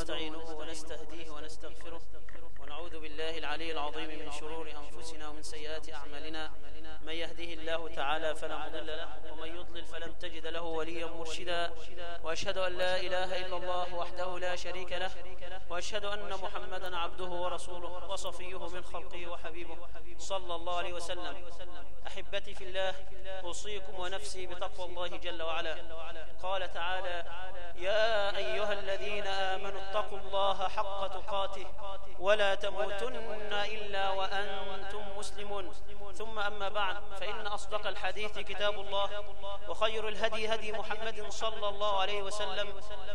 ونستعينه ونستهديه ونستغفره ونعوذ بالله العلي العظيم من شرور أنفسنا ومن سيئات أعمالنا. من يهده الله تعالى فلا مضل له ومن يضلل فلن تجد له وليا مرشدا. وأشهد أن لا إله إلا الله وحده لا شريك له وأشهد أن محمدا عبده ورسوله وصفيه من خلقه وحبيبه صلى الله عليه وسلم. أحبتي في الله أوصيكم ونفسي بتقوى الله جل وعلا. قال تعالى يا أيها الذين آمنوا اتقوا الله حق تقاته ولا تموتن إلا وأنتم مسلمون. ثم أما بعد فإن أصدق الحديث كتاب الله وخير الهدي هدي محمد صلى الله عليه وسلم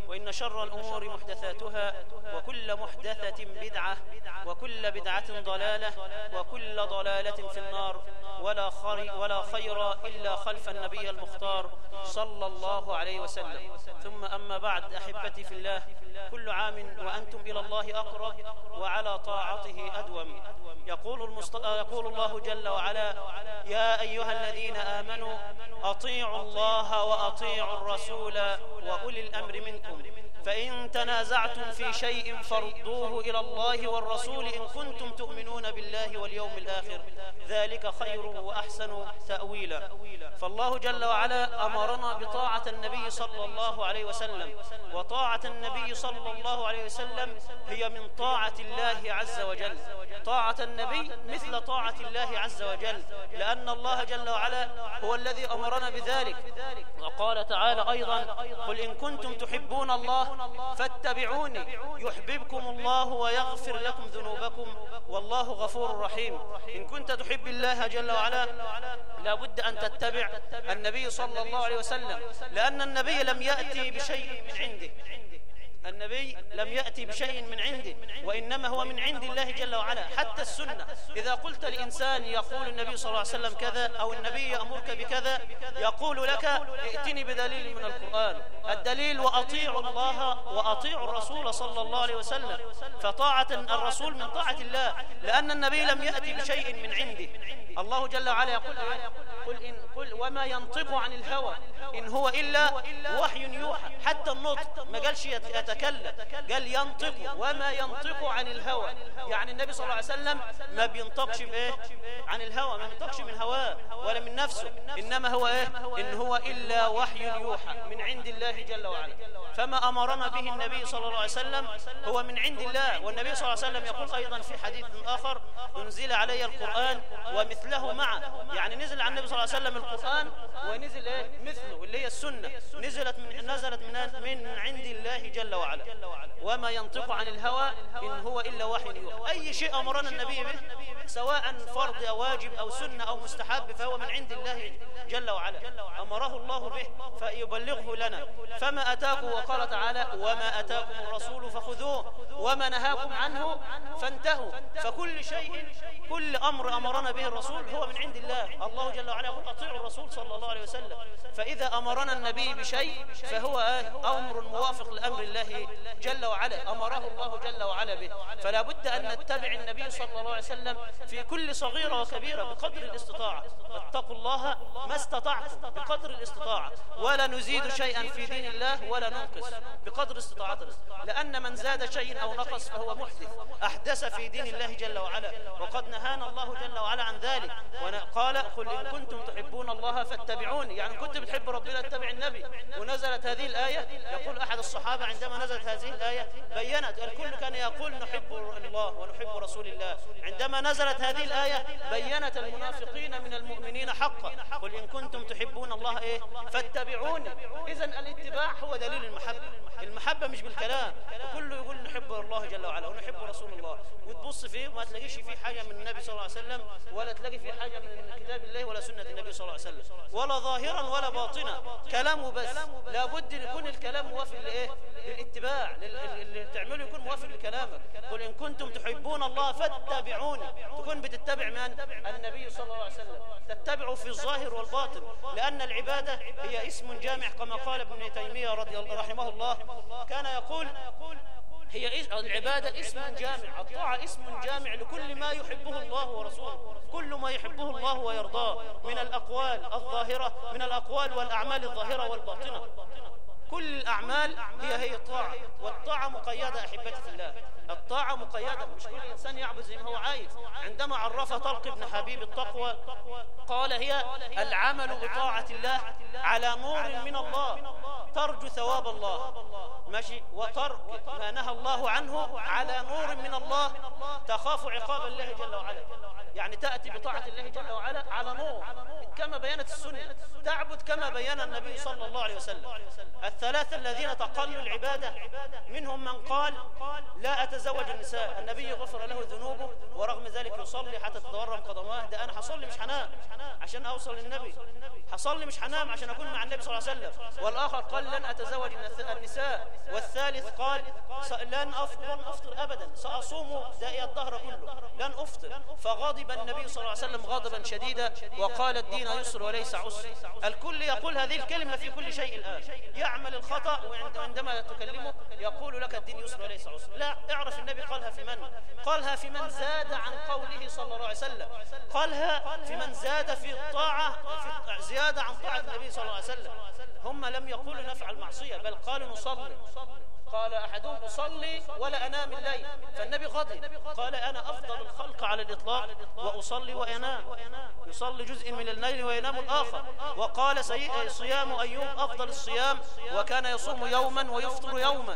وإن شر الأمور محدثاتها وكل محدثة بدعة وكل بدعة ضلالة وكل ضلالة في النار. ولا خير, ولا خير إلا خلف النبي المختار صلى الله عليه وسلم. ثم أما بعد أحبتي في الله كل عام وأنتم إلى الله أقرب وعلى طاعته أدوم. يقول, المست... يقول الله جل وعلا يا أيها الذين آمنوا أطيعوا الله وأطيعوا الرسول وأولي الأمر منكم. فإن تنازعتم في شيء فردوه إلى الله والرسول إن كنتم تؤمنون بالله واليوم الآخر. ذلك خير وأحسن تأويلا. فالله جل وعلا أمرنا بطاعة النبي صلى الله عليه وسلم. وطاعة النبي صلى الله عليه وسلم هي من طاعة الله عز وجل. طاعة النبي مثل طاعة الله عز وجل. لأن الله جل وعلا هو الذي أمرنا بذلك. وقال تعالى أيضا قل إن كنتم تحبون الله فاتبعوني. يحببكم الله ويغفر لكم ذنوبكم والله غفور رحيم. إن كنت تحب الله جل وعلا لابد أن تتبع النبي صلى الله عليه وسلم. لأن النبي لم يأتي بشيء من عنده. النبي لم يأتي بشيء من عنده وإنما هو من عند الله جل وعلا. حتى السنة. إذا قلت لإنسان يقول النبي صلى الله عليه وسلم كذا أو النبي يأمرك بكذا يقول لك ائتني بدليل من القرآن. الدليل وأطيعوا الله وأطيعوا الرسول صلى الله عليه وسلم. فطاعة الرسول من طاعة الله لأن النبي لم يأتي بشيء من عنده. الله جل وعلا يقول قل, إن قل وما ينطق عن الهوى. إن هو إلا وحي يوحى. حتى النطق ما قالش يتكلم. قال ينطق وما ينطق عن الهوى. يعني النبي صلى الله عليه وسلم ما بينطقش بإيه؟ عن الهوى. ما بينطقش من هواه ولا من نفسه. إنما هو إيه؟ إن هو إلا وحي يوحى. من عند الله جل وعلا. فما أمرنا به النبي صلى الله عليه وسلم هو من عند الله. والنبي صلى الله عليه وسلم يقول أيضا في حديث آخر أنزل علي القرآن ومثله معه. يعني نزل عن النبي صلى الله عليه وسلم القرآن ونزل إيه؟ مثله. اللي هي السنة. نزلت من نزلت من من عند الله جل وعلا. وما ينطق عن الهوى إن هو إلا وحي يوحى. أي شيء أمرنا النبي به سواء فرض أو واجب أو سنة أو مستحب فهو من عند الله جل وعلا. أمره الله به فيبلغه لنا. فما أتاكم وقال تعالى وما أتاكم الرسول فخذوه وما نهاكم عنه فانتهوا. فكل شيء كل أمر أمرنا به الرسول هو من عند الله. الله جل وعلا يقول أطيعوا الرسول صلى الله عليه وسلم. فإذا أمرنا النبي بشيء فهو أمر موافق لأمر الله جل وعلا. أمره الله جل وعلا به. فلا بد أن نتبع النبي صلى الله عليه وسلم في كل صغيرة وكبيرة بقدر الاستطاعة. اتقوا الله ما استطعتم بقدر الاستطاعة. ولا نزيد شيئا في دين الله ولا ننقص بقدر استطاعتنا. لأن من زاد شيء أو نقص فهو محدث. أحدث في دين الله جل وعلا. وقد نهانا الله جل وعلا عن ذلك. وقال قل إن كنتم تحبون الله فاتبعوني. يعني كنت بتحب ربنا اتبع النبي. ونزلت هذه الآية. يقول أحد الصحابة عندما نزلت هذه الآية بينت الكل كان يقول نحب الله ونحب رسول الله. عندما نزلت هذه الآية بينت المنافقين من المؤمنين حقا. قل إن كنتم تحبون الله إيه؟ فاتبعوني. إذا الاتباع هو دليل المحبة. المحبة مش بالكلام. كله يقول نحب الله جل وعلا ونحب رسول الله. وتبص فيه وما تلاقيش فيه حاجة من النبي صلى الله عليه وسلم ولا تلاقي فيه حاجة من كتاب الله ولا سنة النبي صلى الله عليه وسلم. ولا ظاهرا ولا باطنا. كلامه بس. لابد يكون الكلام موافق لإيه؟ للاتباع. اللي تعمله يكون موافق لكلامك. قل إن كنتم تحبون الله فاتبعوني. تكون بتتبع من؟ النبي صلى الله عليه وسلم. تتبعوا في الظاهر والباطن. لأن العبادة هي اسم جامع كما قال ابن تيمية رضي الله رحمه الله. كان يقول هي العبادة اسم جامع. الطاعة اسم جامع لكل ما يحبه الله ورسوله. كل ما يحبه الله ويرضاه. من الأقوال الظاهرة من الأقوال والأعمال الظاهرة والباطنة. كل الأعمال هي هي الطاعة. والطاعة مقيدة أحبتي في الله. الطاعة مقيدة. مش كل إنسان يعبد زي ما هو عايز. عندما عرف طلق بن حبيب التقوى قال هي العمل بطاعة الله على نور من الله. ترجو ثواب الله. ماشي؟ وترك ما نهى الله عنه على نور من الله تخاف عقاب الله جل وعلا. يعني تأتي بطاعة الله جل وعلا على نور. كما بينت السنة. تعبد كما بين النبي صلى الله عليه وسلم. الثلاثة الذين تقلوا العبادة منهم من قال لا أتزوج النساء. النبي غفر له ذنوبه ورغم ذلك يصلي حتى تتورم قدماه. ده أنا حصلي مش هنام عشان أوصل للنبي. حصلي مش هنام عشان أكون مع النبي صلى الله عليه وسلم. والآخر قال لن أتزوج النساء. والثالث قال لن أفطر أبدا. سأصوم دائي الدهر كله. لن أفطر. فغضب النبي صلى الله عليه وسلم غضبا شديدا وقال الدين يسر وليس عسر. الكل يقول هذه الكلمة في كل شيء الآن. يعمل الخطأ وعندما تكلمه يقول لك الدين يسر وليس عسر. لا اعرف النبي قالها في من؟ قالها في من زاد عن قوله صلى الله عليه وسلم. قالها في من زاد في الطاعة في زيادة عن طاعة النبي صلى الله عليه وسلم. هم لم يقولوا نفعل معصية بل قالوا نصلي. قال أحدهم أصلي ولا أنام الليل. فالنبي غضب. قال أنا أفضل الخلق على الإطلاق وأصلي وأنام. يصلي جزء من الليل وينام الآخر. وقال صيام أيوب أفضل الصيام وكان يصوم يوما ويفطر يوما.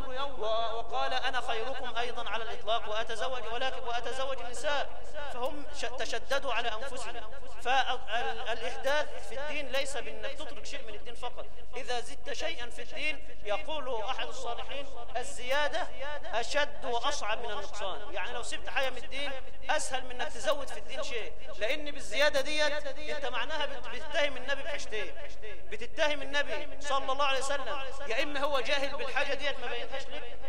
وقال أنا خيركم أيضا على الإطلاق وأتزوج ولكن وأتزوج النساء فهم تشددوا على أنفسهم. فالإحداث في الدين ليس بأنك تترك شيء من الدين فقط. إذا زدت شيئا في الدين يقول أحد الصالحين الزيادة أشد وأصعب من النقصان. يعني لو سبت حاجة من الدين أسهل من أنك تزود في الدين شيء. لأن بالزيادة ديت أنت معناها بتتهم النبي بحاجتين. بتتهم النبي صلى الله عليه وسلم يا إما هو جاهل بالحاجة ديت ما بينهاش لك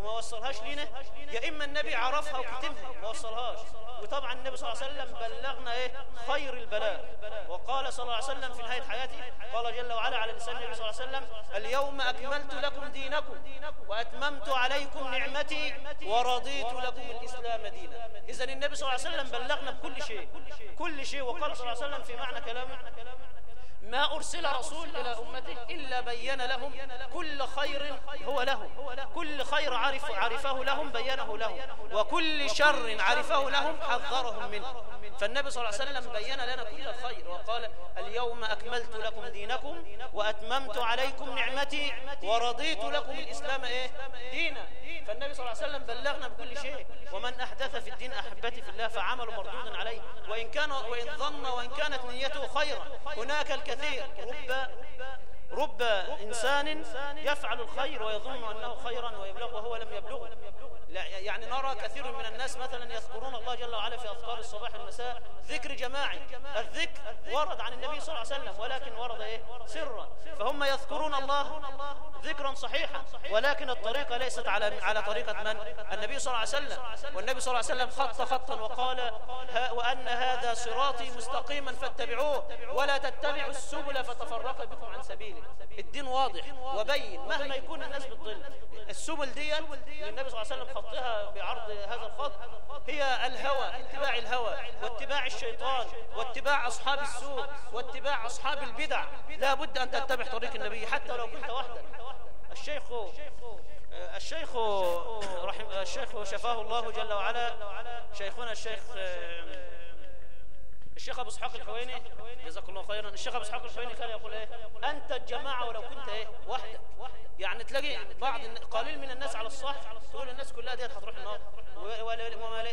وما وصلهاش لينا. يا إما النبي عرفها وكتمها. ما وصلهاش. وطبعا النبي صلى الله عليه وسلم بلغنا إيه؟ خير البلاغ وقال صلى الله عليه وسلم في نهاية حياته قال جل وعلا على لسان النبي صلى الله عليه وسلم اليوم أكملت لكم دينكم وأتممت عليكم نعمتي ورضيت لكم الإسلام دينا. إذا النبي صلى الله عليه وسلم بلغنا بكل شيء. كل شيء. وقال صلى الله عليه وسلم في معنى كلامه ما أرسل رسول إلى أمته إلا بين لهم كل خير هو لهم كل خير عرف عرفه لهم بينه لهم. وكل شر عرفه لهم حذرهم منه. فالنبي صلى الله عليه وسلم بين لنا كل الخير وقال اليوم أكملت لكم دينكم وأتممت عليكم نعمتي ورضيت لكم الإسلام إيه؟ دينا. فالنبي صلى الله عليه وسلم بلغنا بكل شيء ومن أحدث في الدين أحبتي في الله فعمل مردود عليه. وإن كان وإن ظن وإن كانت نيته خيرا هناك الكثير رب رب إنسان يفعل الخير ويظن أنه خيرا ويبلغ وهو لم يبلغه. لا يعني نرى كثير من الناس مثلا يذكرون الله جل وعلا في أذكار الصباح والمساء ذكر جماعي. الذكر ورد عن النبي صلى الله عليه وسلم ولكن ورد إيه؟ سرا. فهم يذكرون الله ذكرا صحيحا ولكن الطريقة ليست على على طريقة من؟ النبي صلى الله عليه وسلم. والنبي صلى الله عليه وسلم خط خطا وقال وأن هذا صراطي مستقيما فاتبعوه ولا تتبعوا السبل فتفرق بكم عن سبيله. الدين واضح وبين مهما يكون الناس بالظل. السبل دي النبي صلى الله عليه وسلم خطها بعرض هذا الخط هي الهوى اتباع الهوى واتباع الشيطان واتباع أصحاب السوء واتباع أصحاب البدع. لا بد أن تتبع طريق النبي حتى لو كنت وحدك الشيخ الشيخ رحم الشيخ شفاه الله جل وعلا. شيخنا الشيخ الشيخ أبو إسحاق الحويني جزاك الله خيرا. الشيخ أبو إسحاق الحويني كان يقول إيه؟ أنت الجماعة ولو كنت إيه؟ وحدك. يعني تلاقي بعض قليل من الناس على الصح تقول الناس كلها ديت هتروح النار.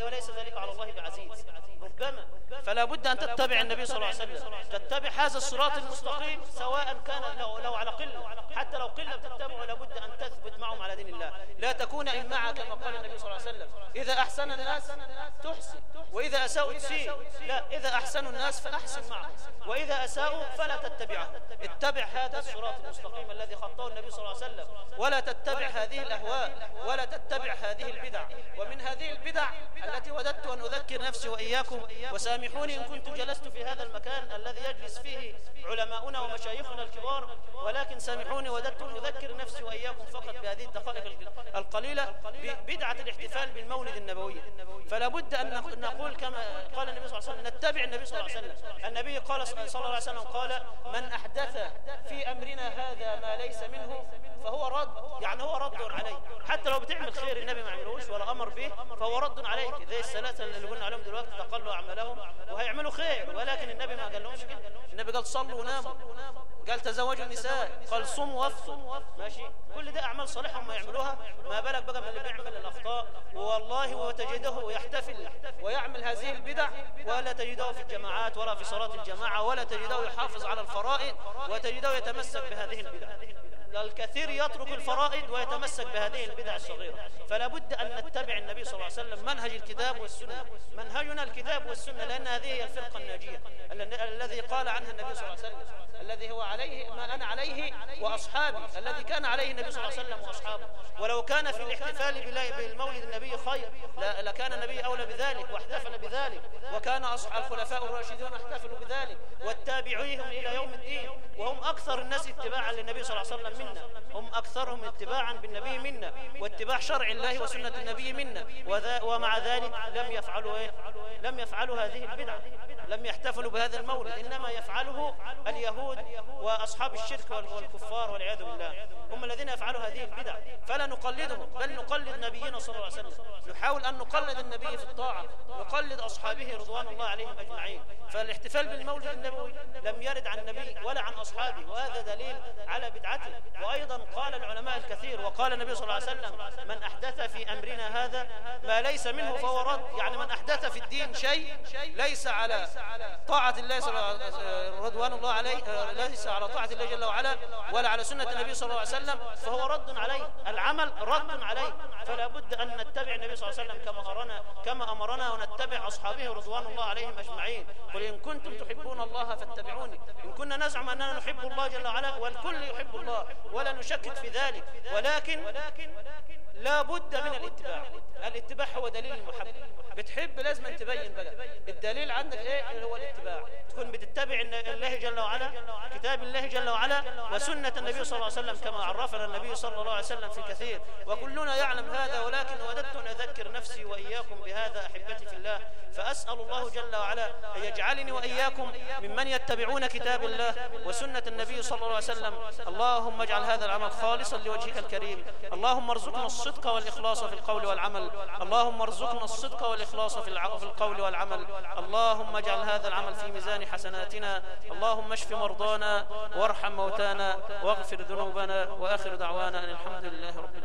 وليس ذلك على الله بعزيز. ربما. فلا بد أن تتبع النبي صلى الله عليه وسلم. تتبع هذا الصراط المستقيم سواء كان لو, لو على قلة. حتى لو قلة تتبعه لابد أن تثبت معهم على دين الله. لا تكون إمعة كما قال النبي صلى الله عليه وسلم. إذا أحسن الناس تحسن وإذا أساءوا تسيء. لا إذا أحسنوا الناس فأحسن معهم وإذا أساءوا فلا تتبعه اتبع هذا الصراط المستقيم الذي خطاه النبي صلى الله عليه وسلم. ولا تتبع هذه الأهواء ولا تتبع هذه البدع. ومن هذه البدع التي وددت أن أذكر نفسي وإياكم وسامحوني إن كنت جلست في هذا المكان الذي يجلس فيه علماؤنا ومشايخنا الكبار ولكن سامحوني وددت أن أذكر نفسي وإياكم فقط بهذه الدقائق القليلة بدعة الاحتفال بالمولد النبوي. فلا بد أن نقول كما قال النبي صلى الله عليه وسلم نتبع النبي صلى الله عليه وسلم. النبي قال صلى الله عليه وسلم قال من أحدث في أمرنا هذا ما ليس منه يعني هو رد عليه حتى لو بتعمل خير النبي ما عملوش ولا أمر به فهو رد عليك. زي الثلاثة اللي قلنا عليهم دلوقتي تقلوا أعمالهم وهيعملوا خير. ولكن النبي ما قال لهمش كده. النبي قال صلوا وناموا. قال تزوجوا النساء. قال صوموا وافطروا ماشي؟ كل ده أعمال صالحة هم يعملوها. ما بالك بقى من اللي بيعمل الأخطاء؟ والله وتجده يحتفل ويعمل هذه البدع ولا تجده في الجماعات ولا في صلاة الجماعة ولا تجده يحافظ على الفرائض وتجده يتمسك بهذه البدع. الكثير يترك الفرائض ويتمسك بهذه البدع الصغيرة. فلا بد أن نتبع النبي صلى الله عليه وسلم منهج الكتاب والسنة. منهجنا الكتاب والسنة لأن هذه هي الفرقة الناجية. الذي قال عنها النبي صلى الله عليه وسلم الذي هو عليه ما أنا عليه وأصحابي الذي كان عليه النبي صلى الله عليه وسلم وأصحابه. ولو كان في الاحتفال بالمولد النبي خير لكان النبي أولى بذلك واحتفل بذلك. وكان الخلفاء الراشدون احتفلوا بذلك. والتابعيهم إلى يوم الدين. وهم أكثر الناس اتباعا للنبي صلى الله عليه وسلم منا هم أكثرهم اتباعا بالنبي منا واتباع شرع الله وسنة النبي منا. ومع ذلك لم يفعلوا إيه؟ لم يفعلوا هذه البدعة. لم يحتفلوا بهذا المولد. إنما يفعله اليهود وأصحاب الشرك والكفار والعياذ بالله. هم الذين يفعلوا هذه البدع فلا نقلدهم بل نقلد نبينا صلى الله عليه وسلم. نحاول أن نقلد النبي في الطاعة. نقلد أصحابه رضوان الله عليهم أجمعين. فالاحتفال بالمولد النبوي لم يرد عن النبي ولا عن أصحابه وهذا دليل على بدعته. وأيضا قال العلماء الكثير وقال النبي صلى الله عليه وسلم من أحدث في أمرنا هذا ما ليس منه فهو رد. يعني من أحدث في الدين شيء ليس على طاعة الله رضوان الله عليه ليس على طاعة الله جل وعلا ولا على سنة النبي صلى الله عليه وسلم فهو رد عليه. العمل رد عليه. فلا بد أن نتبع النبي صلى الله عليه وسلم كما أمرنا كما أمرنا ونتبع أصحابه رضوان الله عليهم أجمعين. قل إن كنتم تحبون الله فاتبعوني. إن كنا نزعم أننا نحب الله جل وعلا والكل يحب الله. ولا نشكك في ذلك. ولكن لا بد من الاتباع. الاتباع هو دليل المحبة بتحب لازم تبين بقى. الدليل عندك إيه؟ هو الاتباع. تكون بتتبع الله جل وعلا كتاب الله جل وعلا وسنة النبي صلى الله عليه وسلم كما عرفنا النبي صلى الله عليه وسلم في الكثير. وكلنا يعلم هذا ولكن وددت أن أذكر نفسي وإياكم بهذا أحبتي في الله. فأسأل الله جل وعلا أن يجعلني وإياكم ممن يتبعون كتاب الله وسنة النبي صلى الله عليه وسلم. اللهم اجعل هذا العمل خالصا لوجهك الكريم. اللهم ارزقنا الصدق والإخلاص في القول والعمل. اللهم ارزقنا الصدق والإخلاص في القول والعمل. اللهم اجعل هذا العمل في ميزان حسناتنا. اللهم اشف مرضانا وارحم موتانا واغفر ذنوبنا. وآخر دعوانا أن الحمد لله رب العالمين.